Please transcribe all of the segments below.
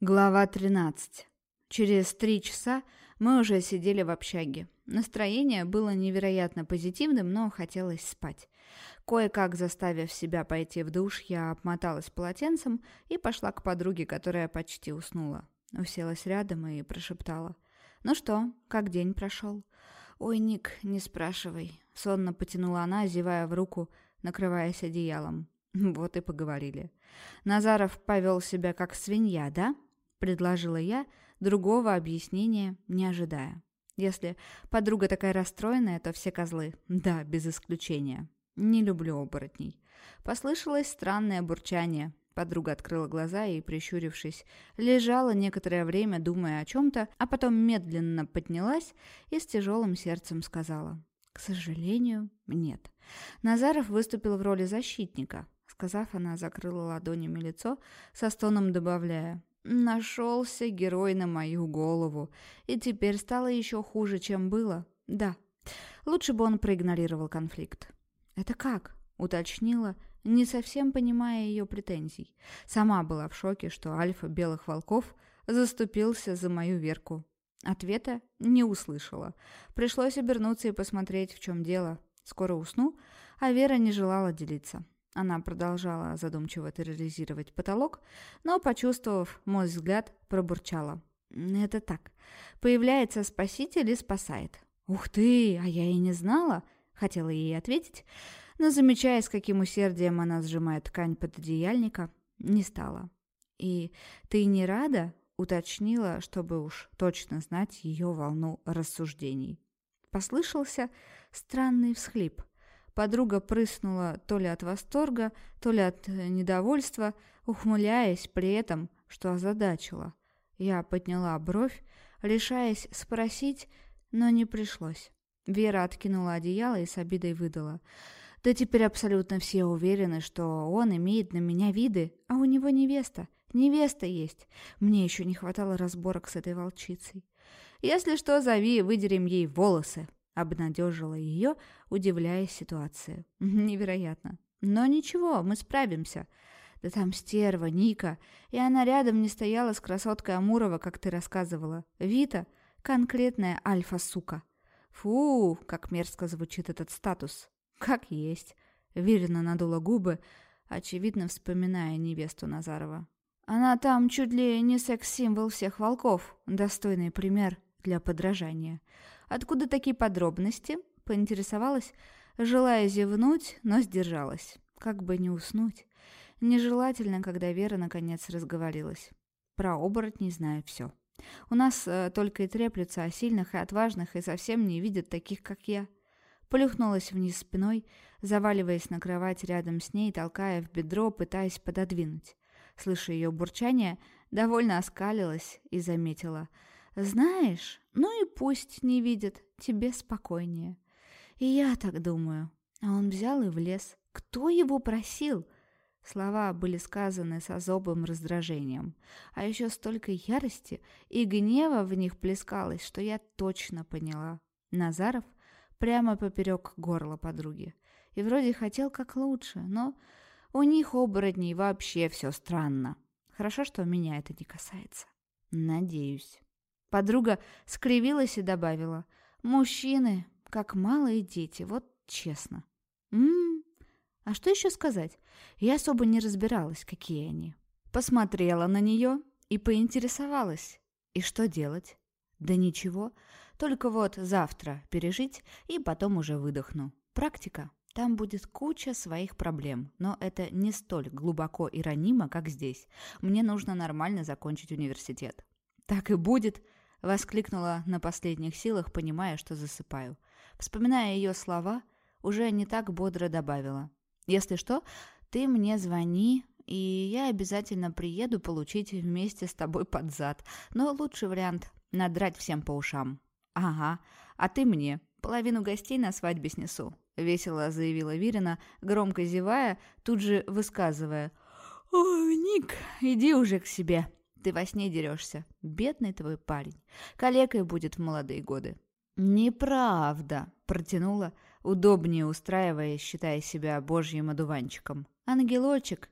Глава 13. Через три часа мы уже сидели в общаге. Настроение было невероятно позитивным, но хотелось спать. Кое-как заставив себя пойти в душ, я обмоталась полотенцем и пошла к подруге, которая почти уснула. Уселась рядом и прошептала. «Ну что, как день прошел?» «Ой, Ник, не спрашивай». Сонно потянула она, зевая в руку, накрываясь одеялом. Вот и поговорили. Назаров повел себя как свинья, да? — предложила я, другого объяснения не ожидая. Если подруга такая расстроенная, то все козлы. Да, без исключения. Не люблю оборотней. Послышалось странное бурчание. Подруга открыла глаза и, прищурившись, лежала некоторое время, думая о чем-то, а потом медленно поднялась и с тяжелым сердцем сказала. «К сожалению, нет». Назаров выступил в роли защитника. Сказав, она закрыла ладонями лицо, со стоном добавляя Нашелся герой на мою голову. И теперь стало еще хуже, чем было. Да, лучше бы он проигнорировал конфликт. «Это как?» — уточнила, не совсем понимая ее претензий. Сама была в шоке, что Альфа Белых Волков заступился за мою Верку. Ответа не услышала. Пришлось обернуться и посмотреть, в чем дело. Скоро усну, а Вера не желала делиться. Она продолжала задумчиво терроризировать потолок, но, почувствовав мой взгляд, пробурчала. «Это так. Появляется спаситель и спасает». «Ух ты, а я и не знала!» — хотела ей ответить, но, замечая, с каким усердием она сжимает ткань пододеяльника, не стала. «И ты не рада?» — уточнила, чтобы уж точно знать ее волну рассуждений. Послышался странный всхлип. Подруга прыснула то ли от восторга, то ли от э, недовольства, ухмыляясь при этом, что озадачила. Я подняла бровь, решаясь спросить, но не пришлось. Вера откинула одеяло и с обидой выдала. «Да теперь абсолютно все уверены, что он имеет на меня виды, а у него невеста. Невеста есть. Мне еще не хватало разборок с этой волчицей. Если что, зови, выдерем ей волосы». Обнадежила ее, удивляясь ситуации. Невероятно. Но ничего, мы справимся. Да там стерва, Ника. И она рядом не стояла с красоткой Амурова, как ты рассказывала. Вита — конкретная альфа-сука. Фу, как мерзко звучит этот статус. Как есть. Верно надула губы, очевидно вспоминая невесту Назарова. Она там чуть ли не секс-символ всех волков, достойный пример для подражания. Откуда такие подробности? Поинтересовалась, желая зевнуть, но сдержалась. Как бы не уснуть. Нежелательно, когда Вера наконец разговорилась. Про оборотней знаю все. У нас э, только и треплются о сильных и отважных, и совсем не видят таких, как я. Плюхнулась вниз спиной, заваливаясь на кровать рядом с ней, толкая в бедро, пытаясь пододвинуть. Слыша ее бурчание, довольно оскалилась и заметила — знаешь, ну и пусть не видит, тебе спокойнее. И я так думаю. А он взял и влез. Кто его просил? Слова были сказаны с особым раздражением. А еще столько ярости и гнева в них плескалось, что я точно поняла. Назаров прямо поперек горла подруги. И вроде хотел как лучше, но у них, оборотней, вообще все странно. Хорошо, что меня это не касается. Надеюсь. Подруга скривилась и добавила. «Мужчины, как малые дети, вот честно». «М-м, а что еще сказать? Я особо не разбиралась, какие они». Посмотрела на нее и поинтересовалась. «И что делать?» «Да ничего, только вот завтра пережить и потом уже выдохну. Практика. Там будет куча своих проблем, но это не столь глубоко и ранимо, как здесь. Мне нужно нормально закончить университет». «Так и будет», — воскликнула на последних силах, понимая, что засыпаю. Вспоминая ее слова, уже не так бодро добавила. «Если что, ты мне звони, и я обязательно приеду получить вместе с тобой под зад. Но лучший вариант — надрать всем по ушам». «Ага, а ты мне. Половину гостей на свадьбе снесу», — весело заявила Вирина, громко зевая, тут же высказывая. «Ой, Ник, иди уже к себе». Ты во сне дерешься. Бедный твой парень. Калекой будет в молодые годы». «Неправда», — протянула, удобнее устраиваясь, считая себя божьим одуванчиком. «Ангелочек,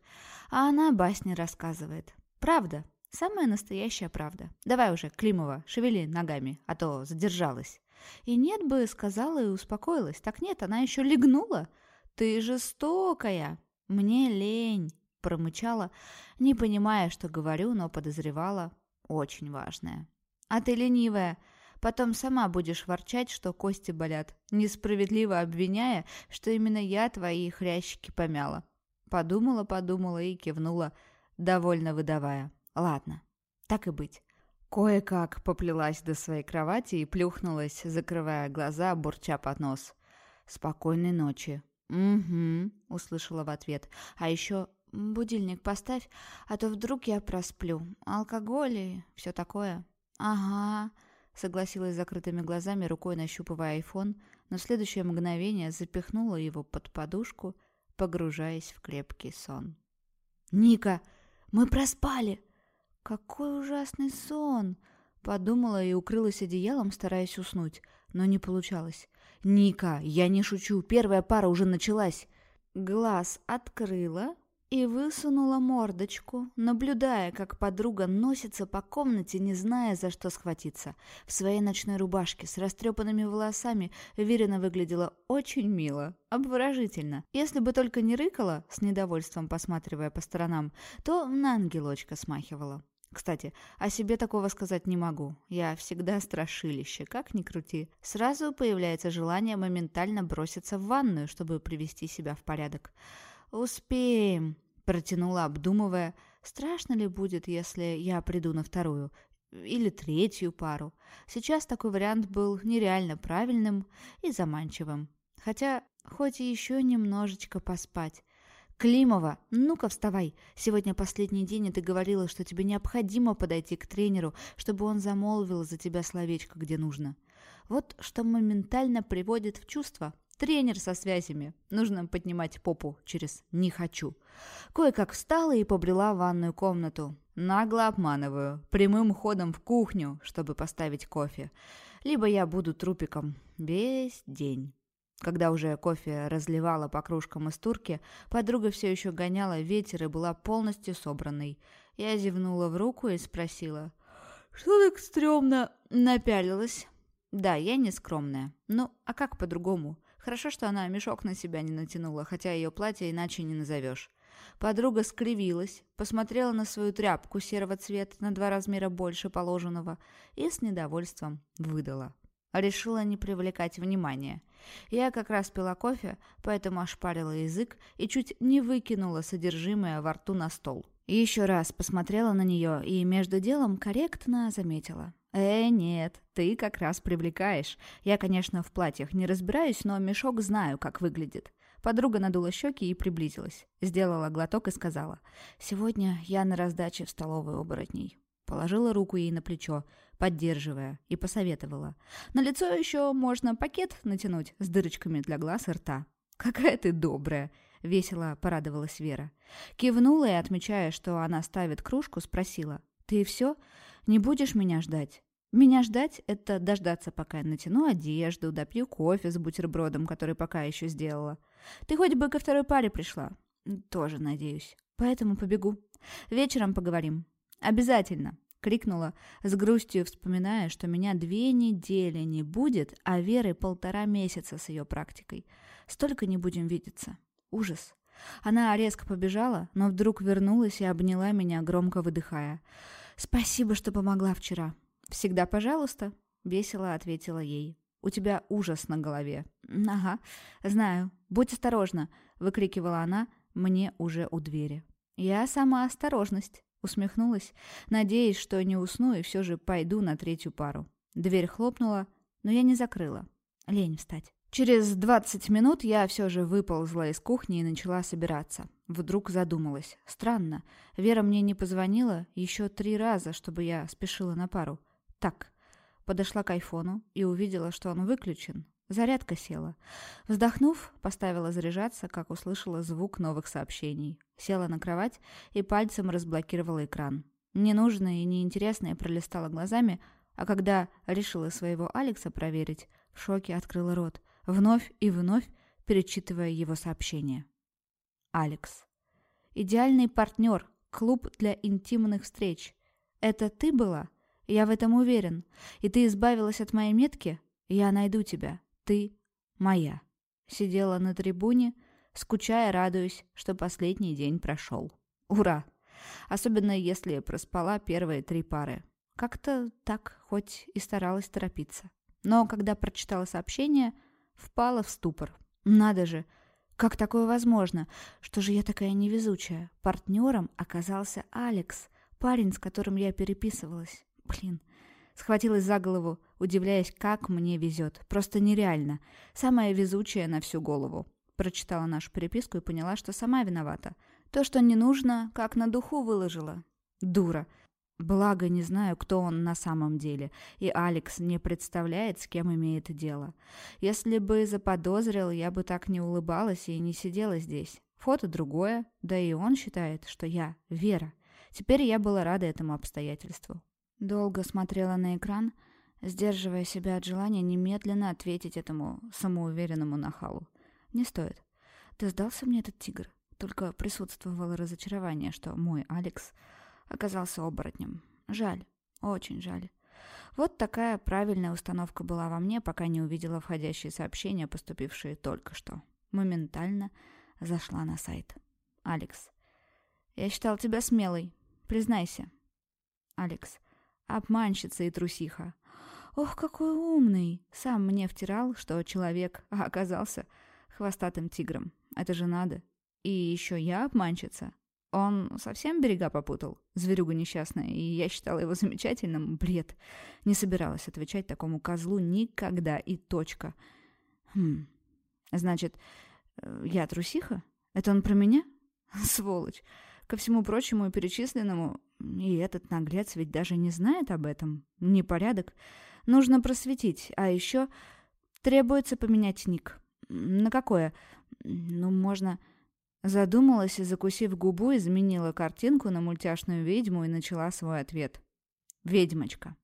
а она басни рассказывает. Правда, Самая настоящая правда. Давай уже, Климова, шевели ногами, а то задержалась. И нет бы, сказала и успокоилась. Так нет, она еще легнула. Ты жестокая. Мне лень, промычала, не понимая, что говорю, но подозревала очень важное. А ты ленивая. Потом сама будешь ворчать, что кости болят, несправедливо обвиняя, что именно я твои хрящики помяла. Подумала, подумала и кивнула, довольно выдавая. Ладно, так и быть. Кое-как поплелась до своей кровати и плюхнулась, закрывая глаза, бурча под нос. «Спокойной ночи». «Угу», — услышала в ответ. «А еще будильник поставь, а то вдруг я просплю. Алкоголь и все такое». «Ага», — согласилась с закрытыми глазами, рукой нащупывая айфон, но в следующее мгновение запихнула его под подушку, погружаясь в крепкий сон. «Ника, мы проспали!» «Какой ужасный сон!» Подумала и укрылась одеялом, стараясь уснуть, но не получалось. «Ника, я не шучу, первая пара уже началась!» Глаз открыла, и высунула мордочку, наблюдая, как подруга носится по комнате, не зная, за что схватиться. В своей ночной рубашке с растрепанными волосами Верина выглядела очень мило, обворожительно. Если бы только не рыкала, с недовольством посматривая по сторонам, то на ангелочка смахивала. Кстати, о себе такого сказать не могу. Я всегда страшилище, как ни крути. Сразу появляется желание моментально броситься в ванную, чтобы привести себя в порядок. «Успеем», — протянула, обдумывая, страшно ли будет, если я приду на вторую или третью пару. Сейчас такой вариант был нереально правильным и заманчивым. Хотя, хоть и еще немножечко поспать. «Климова, ну-ка вставай. Сегодня последний день, и ты говорила, что тебе необходимо подойти к тренеру, чтобы он замолвил за тебя словечко, где нужно. Вот что моментально приводит в чувство. Тренер со связями. Нужно поднимать попу через «не хочу». Кое-как встала и побрела в ванную комнату. Нагло обманываю. Прямым ходом в кухню, чтобы поставить кофе. Либо я буду трупиком. Весь день. Когда уже кофе разливала по кружкам из турки, подруга все еще гоняла ветер и была полностью собранной. Я зевнула в руку и спросила. «Что так стрёмно?» Напялилась. «Да, я не скромная. Ну, а как по-другому?» Хорошо, что она мешок на себя не натянула, хотя ее платье иначе не назовешь. Подруга скривилась, посмотрела на свою тряпку серого цвета на два размера больше положенного и с недовольством выдала. Решила не привлекать внимания. Я как раз пила кофе, поэтому ошпарила язык и чуть не выкинула содержимое во рту на стол. Еще раз посмотрела на нее и между делом корректно заметила. «Э, нет, ты как раз привлекаешь. Я, конечно, в платьях не разбираюсь, но мешок знаю, как выглядит». Подруга надула щеки и приблизилась. Сделала глоток и сказала. «Сегодня я на раздаче в столовой оборотней». Положила руку ей на плечо, поддерживая, и посоветовала. «На лицо еще можно пакет натянуть с дырочками для глаз и рта». «Какая ты добрая!» — весело порадовалась Вера. Кивнула и, отмечая, что она ставит кружку, спросила. «Ты все? Не будешь меня ждать?» Меня ждать — это дождаться, пока я натяну одежду, допью кофе с бутербродом, который пока еще сделала. Ты хоть бы ко второй паре пришла. Тоже надеюсь. Поэтому побегу. Вечером поговорим. Обязательно. Крикнула, с грустью вспоминая, что меня две недели не будет, а Веры полтора месяца с ее практикой. Столько не будем видеться. Ужас. Она резко побежала, но вдруг вернулась и обняла меня, громко выдыхая. «Спасибо, что помогла вчера. «Всегда пожалуйста», — весело ответила ей. «У тебя ужас на голове». «Ага, знаю. Будь осторожна», — выкрикивала она мне уже у двери. «Я сама осторожность», — усмехнулась, надеясь, что не усну и все же пойду на третью пару. Дверь хлопнула, но я не закрыла. Лень встать. Через двадцать минут я все же выползла из кухни и начала собираться. Вдруг задумалась. Странно, Вера мне не позвонила еще три раза, чтобы я спешила на пару. Так, подошла к айфону и увидела, что он выключен. Зарядка села. Вздохнув, поставила заряжаться, как услышала звук новых сообщений. Села на кровать и пальцем разблокировала экран. Ненужное и неинтересное пролистала глазами, а когда решила своего Алекса проверить, в шоке открыла рот, вновь и вновь перечитывая его сообщение. Алекс. Идеальный партнер, клуб для интимных встреч. Это ты была? Я в этом уверен. И ты избавилась от моей метки? Я найду тебя. Ты моя. Сидела на трибуне, скучая, радуясь, что последний день прошел. Ура! Особенно если проспала первые три пары. Как-то так, хоть и старалась торопиться. Но когда прочитала сообщение, впала в ступор. Надо же, как такое возможно? Что же я такая невезучая? Партнером оказался Алекс, парень, с которым я переписывалась. Блин. Схватилась за голову, удивляясь, как мне везет. Просто нереально. Самая везучая на всю голову. Прочитала нашу переписку и поняла, что сама виновата. То, что не нужно, как на духу выложила. Дура. Благо, не знаю, кто он на самом деле, и Алекс не представляет, с кем имеет дело. Если бы заподозрил, я бы так не улыбалась и не сидела здесь. Фото другое, да и он считает, что я Вера. Теперь я была рада этому обстоятельству. Долго смотрела на экран, сдерживая себя от желания немедленно ответить этому самоуверенному нахалу. Не стоит. Ты сдался мне этот тигр? Только присутствовало разочарование, что мой Алекс оказался оборотнем. Жаль, очень жаль. Вот такая правильная установка была во мне, пока не увидела входящие сообщения, поступившие только что. Моментально зашла на сайт. «Алекс, я считал тебя смелой. Признайся». «Алекс, обманщица и трусиха». «Ох, какой умный!» Сам мне втирал, что человек, а оказался хвостатым тигром. Это же надо. И еще я обманщица. Он совсем берега попутал, зверюга несчастная, и я считала его замечательным. Бред. Не собиралась отвечать такому козлу никогда и точка. Хм. Значит, э, я трусиха? Это он про меня? Сволочь. Ко всему прочему и перечисленному, и этот наглец ведь даже не знает об этом. Непорядок. Нужно просветить. А еще требуется поменять ник. На какое? Ну, можно... Задумалась и, закусив губу, изменила картинку на мультяшную ведьму и начала свой ответ. «Ведьмочка.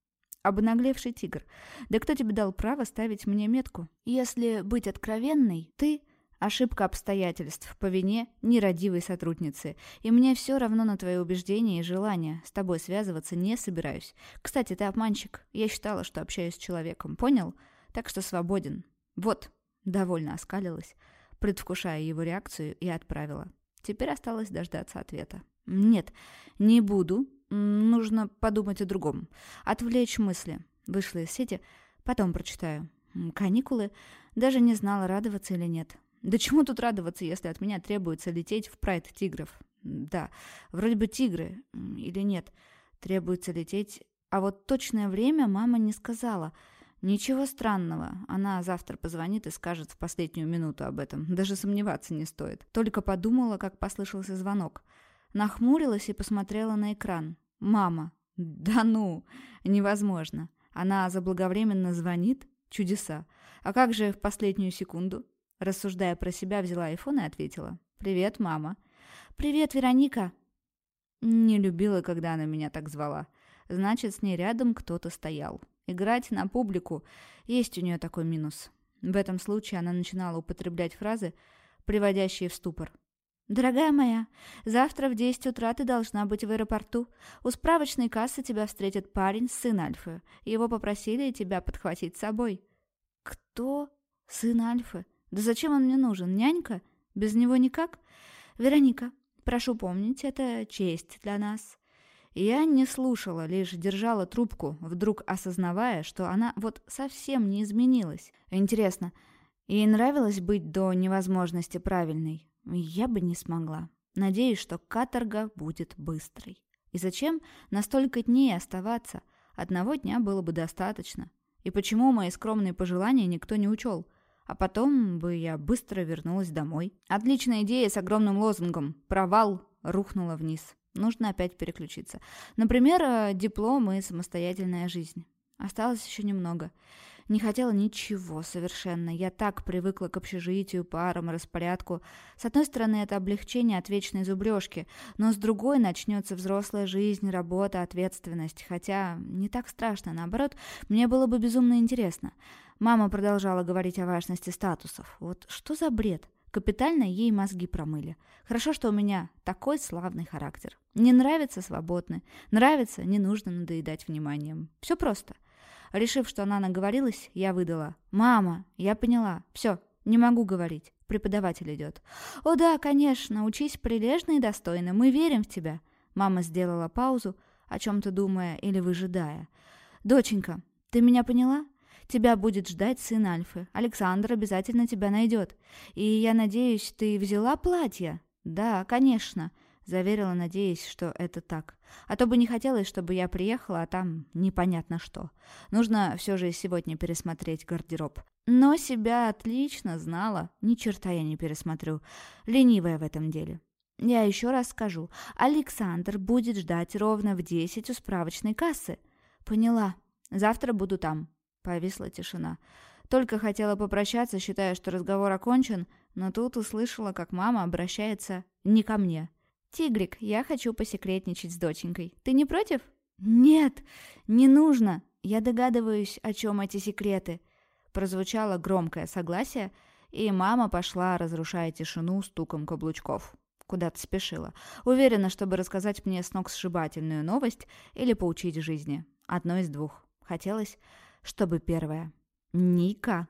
Обнаглевший тигр. Да кто тебе дал право ставить мне метку? Если быть откровенной, ты — ошибка обстоятельств по вине нерадивой сотрудницы. И мне все равно на твои убеждения и желания. С тобой связываться не собираюсь. Кстати, ты обманщик. Я считала, что общаюсь с человеком. Понял? Так что свободен. Вот». Довольно оскалилась предвкушая его реакцию, и отправила. Теперь осталось дождаться ответа. «Нет, не буду. Нужно подумать о другом. Отвлечь мысли». Вышла из сети, потом прочитаю. «Каникулы. Даже не знала, радоваться или нет. Да чему тут радоваться, если от меня требуется лететь в прайд тигров? Да, вроде бы тигры. Или нет, требуется лететь. А вот точное время мама не сказала — Ничего странного. Она завтра позвонит и скажет в последнюю минуту об этом. Даже сомневаться не стоит. Только подумала, как послышался звонок. Нахмурилась и посмотрела на экран. «Мама!» «Да ну! Невозможно!» Она заблаговременно звонит? Чудеса. А как же в последнюю секунду? Рассуждая про себя, взяла айфон и ответила. «Привет, мама». «Привет, Вероника». Не любила, когда она меня так звала. Значит, с ней рядом кто-то стоял. Играть на публику есть у нее такой минус. В этом случае она начинала употреблять фразы, приводящие в ступор. «Дорогая моя, завтра в 10 утра ты должна быть в аэропорту. У справочной кассы тебя встретит парень, сын Альфы. Его попросили тебя подхватить с собой». «Кто? Сын Альфы? Да зачем он мне нужен? Нянька? Без него никак? Вероника, прошу помнить, это честь для нас. Я не слушала, лишь держала трубку, вдруг осознавая, что она вот совсем не изменилась. Интересно, ей нравилось быть до невозможности правильной? Я бы не смогла. Надеюсь, что каторга будет быстрой. И зачем на столько дней оставаться? Одного дня было бы достаточно. И почему мои скромные пожелания никто не учел? А потом бы я быстро вернулась домой. Отличная идея с огромным лозунгом «Провал» рухнула вниз. Нужно опять переключиться. Например, э, диплом и самостоятельная жизнь. Осталось еще немного. Не хотела ничего совершенно. Я так привыкла к общежитию, парам, распорядку. С одной стороны, это облегчение от вечной зубрежки, но с другой начнется взрослая жизнь, работа, ответственность. Хотя не так страшно, наоборот, мне было бы безумно интересно. Мама продолжала говорить о важности статусов. Вот что за бред? Капитально ей мозги промыли. Хорошо, что у меня такой славный характер. Не нравится – свободны. Нравится – не нужно надоедать вниманием. Все просто. Решив, что она наговорилась, я выдала. «Мама, я поняла. Все, не могу говорить. Преподаватель идет». «О да, конечно. Учись прилежно и достойно. Мы верим в тебя». Мама сделала паузу, о чем-то думая или выжидая. «Доченька, ты меня поняла? Тебя будет ждать сын Альфы. Александр обязательно тебя найдет. И я надеюсь, ты взяла платье?» «Да, конечно», — заверила, надеясь, что это так. А то бы не хотелось, чтобы я приехала, а там непонятно что. Нужно все же сегодня пересмотреть гардероб. Но себя отлично знала. Ни черта я не пересмотрю. Ленивая в этом деле. Я еще раз скажу. Александр будет ждать ровно в десять у справочной кассы. Поняла. Завтра буду там. Повисла тишина. Только хотела попрощаться, считая, что разговор окончен, но тут услышала, как мама обращается не ко мне. «Тигрик, я хочу посекретничать с доченькой. Ты не против?» «Нет, не нужно. Я догадываюсь, о чем эти секреты». Прозвучало громкое согласие, и мама пошла, разрушая тишину стуком каблучков. Куда-то спешила. Уверена, чтобы рассказать мне сногсшибательную новость или поучить жизни. Одно из двух. Хотелось, чтобы первое. «Ника,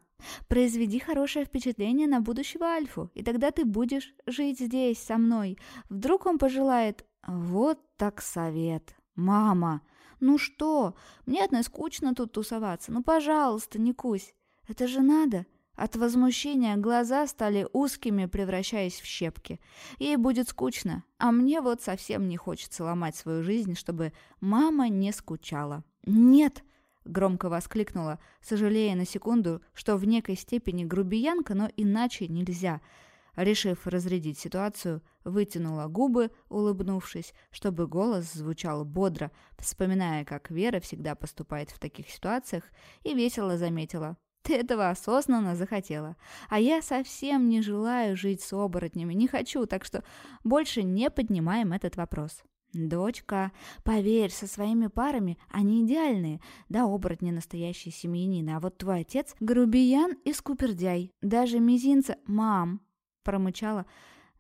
произведи хорошее впечатление на будущего Альфу, и тогда ты будешь жить здесь со мной. Вдруг он пожелает...» «Вот так совет. Мама, ну что? Мне одной скучно тут тусоваться. Ну, пожалуйста, не кусь. Это же надо. От возмущения глаза стали узкими, превращаясь в щепки. Ей будет скучно, а мне вот совсем не хочется ломать свою жизнь, чтобы мама не скучала. «Нет!» — громко воскликнула, сожалея на секунду, что в некой степени грубиянка, но иначе нельзя. Решив разрядить ситуацию, вытянула губы, улыбнувшись, чтобы голос звучал бодро, вспоминая, как Вера всегда поступает в таких ситуациях, и весело заметила. «Ты этого осознанно захотела. А я совсем не желаю жить с оборотнями, не хочу, так что больше не поднимаем этот вопрос». «Дочка, поверь, со своими парами они идеальные. Да, оборотни настоящие семьянины, а вот твой отец — грубиян и скупердяй. Даже мизинца... Мам!» — промычала,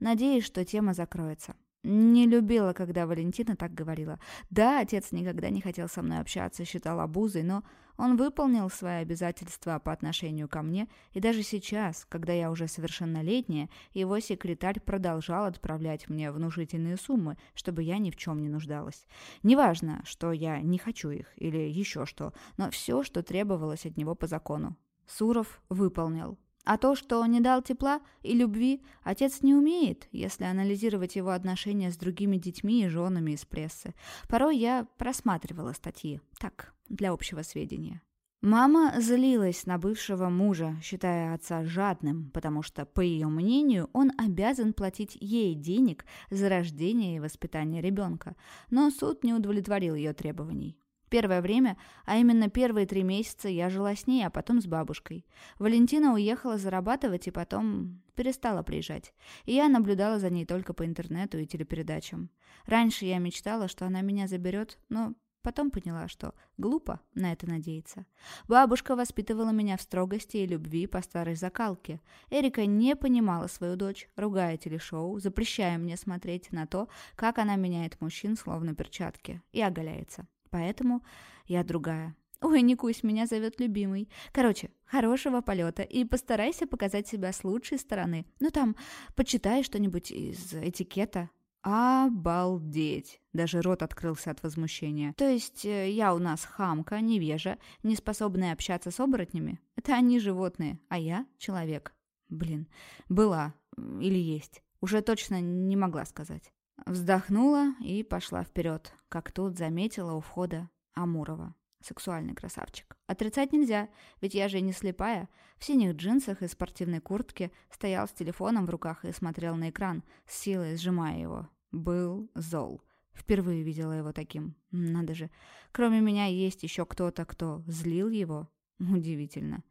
надеясь, что тема закроется. Не любила, когда Валентина так говорила. Да, отец никогда не хотел со мной общаться, считал обузой, но он выполнил свои обязательства по отношению ко мне, и даже сейчас, когда я уже совершеннолетняя, его секретарь продолжал отправлять мне внушительные суммы, чтобы я ни в чем не нуждалась. Неважно, что я не хочу их или еще что, но все, что требовалось от него по закону. Суров выполнил. А то, что не дал тепла и любви, отец не умеет, если анализировать его отношения с другими детьми и женами из прессы. Порой я просматривала статьи. Так, для общего сведения. Мама злилась на бывшего мужа, считая отца жадным, потому что, по ее мнению, он обязан платить ей денег за рождение и воспитание ребенка. Но суд не удовлетворил ее требований. Первое время, а именно первые три месяца, я жила с ней, а потом с бабушкой. Валентина уехала зарабатывать и потом перестала приезжать. И я наблюдала за ней только по интернету и телепередачам. Раньше я мечтала, что она меня заберет, но потом поняла, что глупо на это надеяться. Бабушка воспитывала меня в строгости и любви по старой закалке. Эрика не понимала свою дочь, ругая телешоу, запрещая мне смотреть на то, как она меняет мужчин словно перчатки, и оголяется. Поэтому я другая. Ой, не кусь, меня зовет любимый. Короче, хорошего полета и постарайся показать себя с лучшей стороны. Ну там, почитай что-нибудь из этикета. Обалдеть! Даже рот открылся от возмущения. То есть э, я у нас хамка, невежа, не способная общаться с оборотнями? Это они животные, а я человек. Блин, была или есть. Уже точно не могла сказать. Вздохнула и пошла вперед, как тут заметила у входа Амурова. Сексуальный красавчик. Отрицать нельзя, ведь я же не слепая. В синих джинсах и спортивной куртке стоял с телефоном в руках и смотрел на экран, с силой сжимая его. Был зол. Впервые видела его таким. Надо же. Кроме меня есть еще кто-то, кто злил его? Удивительно.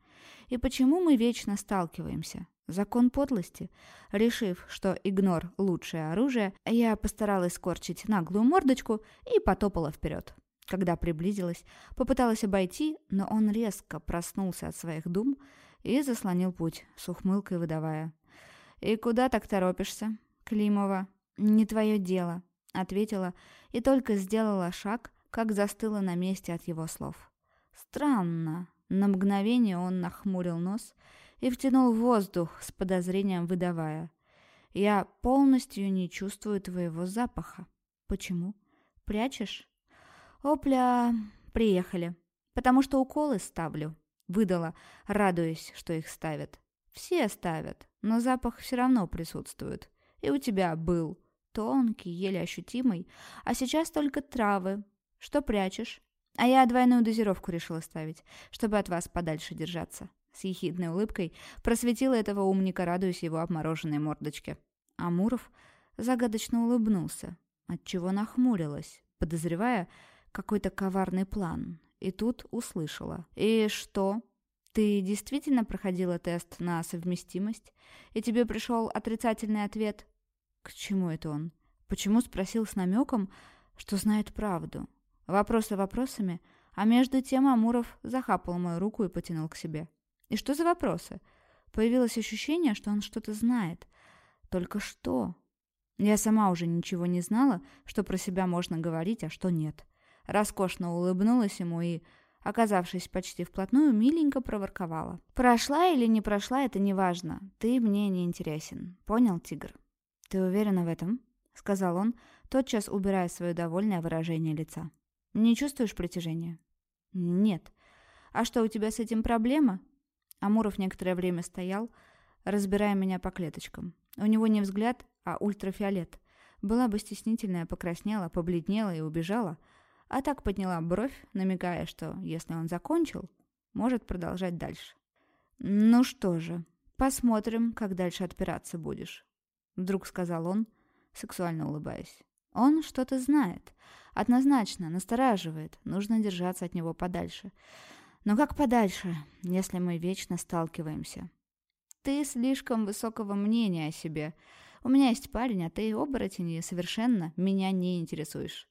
И почему мы вечно сталкиваемся? Закон подлости. Решив, что игнор – лучшее оружие, я постаралась скорчить наглую мордочку и потопала вперед. Когда приблизилась, попыталась обойти, но он резко проснулся от своих дум и заслонил путь, с ухмылкой выдавая. «И куда так торопишься, Климова?» «Не твое дело», — ответила и только сделала шаг, как застыла на месте от его слов. «Странно». На мгновение он нахмурил нос и втянул воздух с подозрением, выдавая. «Я полностью не чувствую твоего запаха. Почему? Прячешь?» «Опля, приехали. Потому что уколы ставлю», — выдала, радуясь, что их ставят. «Все ставят, но запах все равно присутствует. И у тебя был. Тонкий, еле ощутимый. А сейчас только травы. Что прячешь?» «А я двойную дозировку решила ставить, чтобы от вас подальше держаться». С ехидной улыбкой просветила этого умника, радуясь его обмороженной мордочке. Амуров загадочно улыбнулся, отчего нахмурилась, подозревая какой-то коварный план. И тут услышала. «И что? Ты действительно проходила тест на совместимость? И тебе пришел отрицательный ответ?» «К чему это он? Почему спросил с намеком, что знает правду?» Вопросы вопросами, а между тем Амуров захапал мою руку и потянул к себе. И что за вопросы? Появилось ощущение, что он что-то знает. Только что? Я сама уже ничего не знала, что про себя можно говорить, а что нет. Роскошно улыбнулась ему и, оказавшись почти вплотную, миленько проворковала. «Прошла или не прошла, это не важно. Ты мне не интересен. Понял, тигр?» «Ты уверена в этом?» — сказал он, тотчас убирая свое довольное выражение лица. «Не чувствуешь притяжения?» «Нет. А что, у тебя с этим проблема?» Амуров некоторое время стоял, разбирая меня по клеточкам. У него не взгляд, а ультрафиолет. Была бы стеснительная, покраснела, побледнела и убежала, а так подняла бровь, намекая, что, если он закончил, может продолжать дальше. «Ну что же, посмотрим, как дальше отпираться будешь», — вдруг сказал он, сексуально улыбаясь. «Он что-то знает. Однозначно, настораживает. Нужно держаться от него подальше. Но как подальше, если мы вечно сталкиваемся? Ты слишком высокого мнения о себе. У меня есть парень, а ты оборотень и совершенно меня не интересуешь.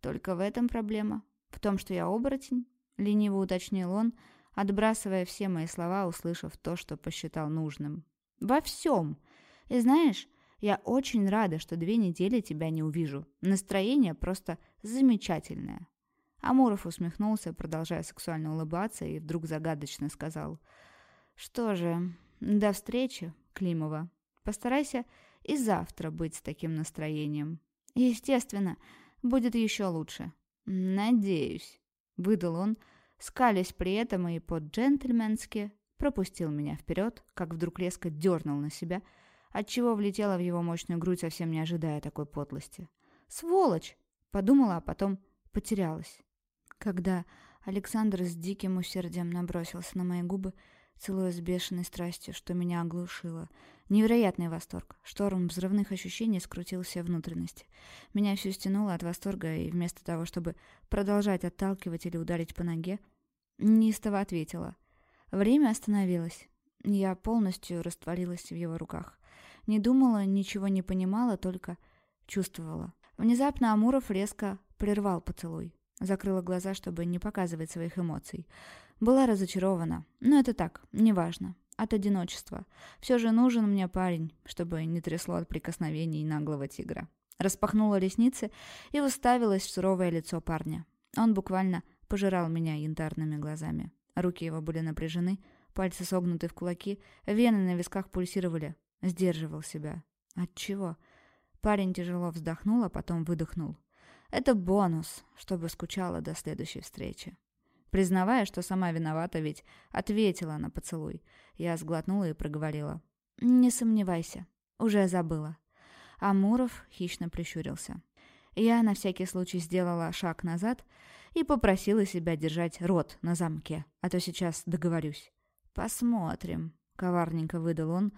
Только в этом проблема. В том, что я оборотень, лениво уточнил он, отбрасывая все мои слова, услышав то, что посчитал нужным. Во всем. И знаешь, я очень рада, что две недели тебя не увижу. Настроение просто замечательное. Амуров усмехнулся, продолжая сексуально улыбаться, и вдруг загадочно сказал. «Что же, до встречи, Климова. Постарайся и завтра быть с таким настроением. Естественно, будет еще лучше. Надеюсь», — выдал он, скалясь при этом и по-джентльменски пропустил меня вперед, как вдруг резко дернул на себя, отчего влетела в его мощную грудь, совсем не ожидая такой подлости. «Сволочь!» — подумала, а потом потерялась. Когда Александр с диким усердием набросился на мои губы, целуя с бешеной страстью, что меня оглушило. Невероятный восторг. Шторм взрывных ощущений скрутил все внутренности. Меня всю стянуло от восторга, и вместо того, чтобы продолжать отталкивать или ударить по ноге, неистово ответила. Время остановилось. Я полностью растворилась в его руках. Не думала, ничего не понимала, только чувствовала. Внезапно Амуров резко прервал поцелуй. Закрыла глаза, чтобы не показывать своих эмоций. Была разочарована. Но это так, неважно. От одиночества. Все же нужен мне парень, чтобы не трясло от прикосновений наглого тигра. Распахнула ресницы и уставилась в суровое лицо парня. Он буквально пожирал меня янтарными глазами. Руки его были напряжены, пальцы согнуты в кулаки, вены на висках пульсировали. Сдерживал себя. От чего? Парень тяжело вздохнул, а потом выдохнул. Это бонус, чтобы скучала до следующей встречи. Признавая, что сама виновата, ведь ответила на поцелуй. Я сглотнула и проговорила. «Не сомневайся, уже забыла». Амуров хищно прищурился. Я на всякий случай сделала шаг назад и попросила себя держать рот на замке, а то сейчас договорюсь. «Посмотрим», — коварненько выдал он,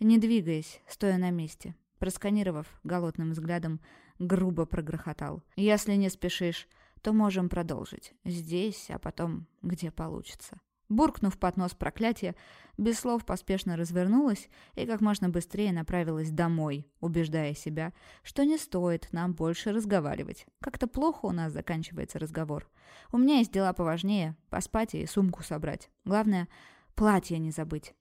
не двигаясь, стоя на месте. Просканировав голодным взглядом грубо прогрохотал. «Если не спешишь, то можем продолжить. Здесь, а потом где получится». Буркнув под нос проклятие, без слов поспешно развернулась и как можно быстрее направилась домой, убеждая себя, что не стоит нам больше разговаривать. Как-то плохо у нас заканчивается разговор. У меня есть дела поважнее – поспать и сумку собрать. Главное – платье не забыть.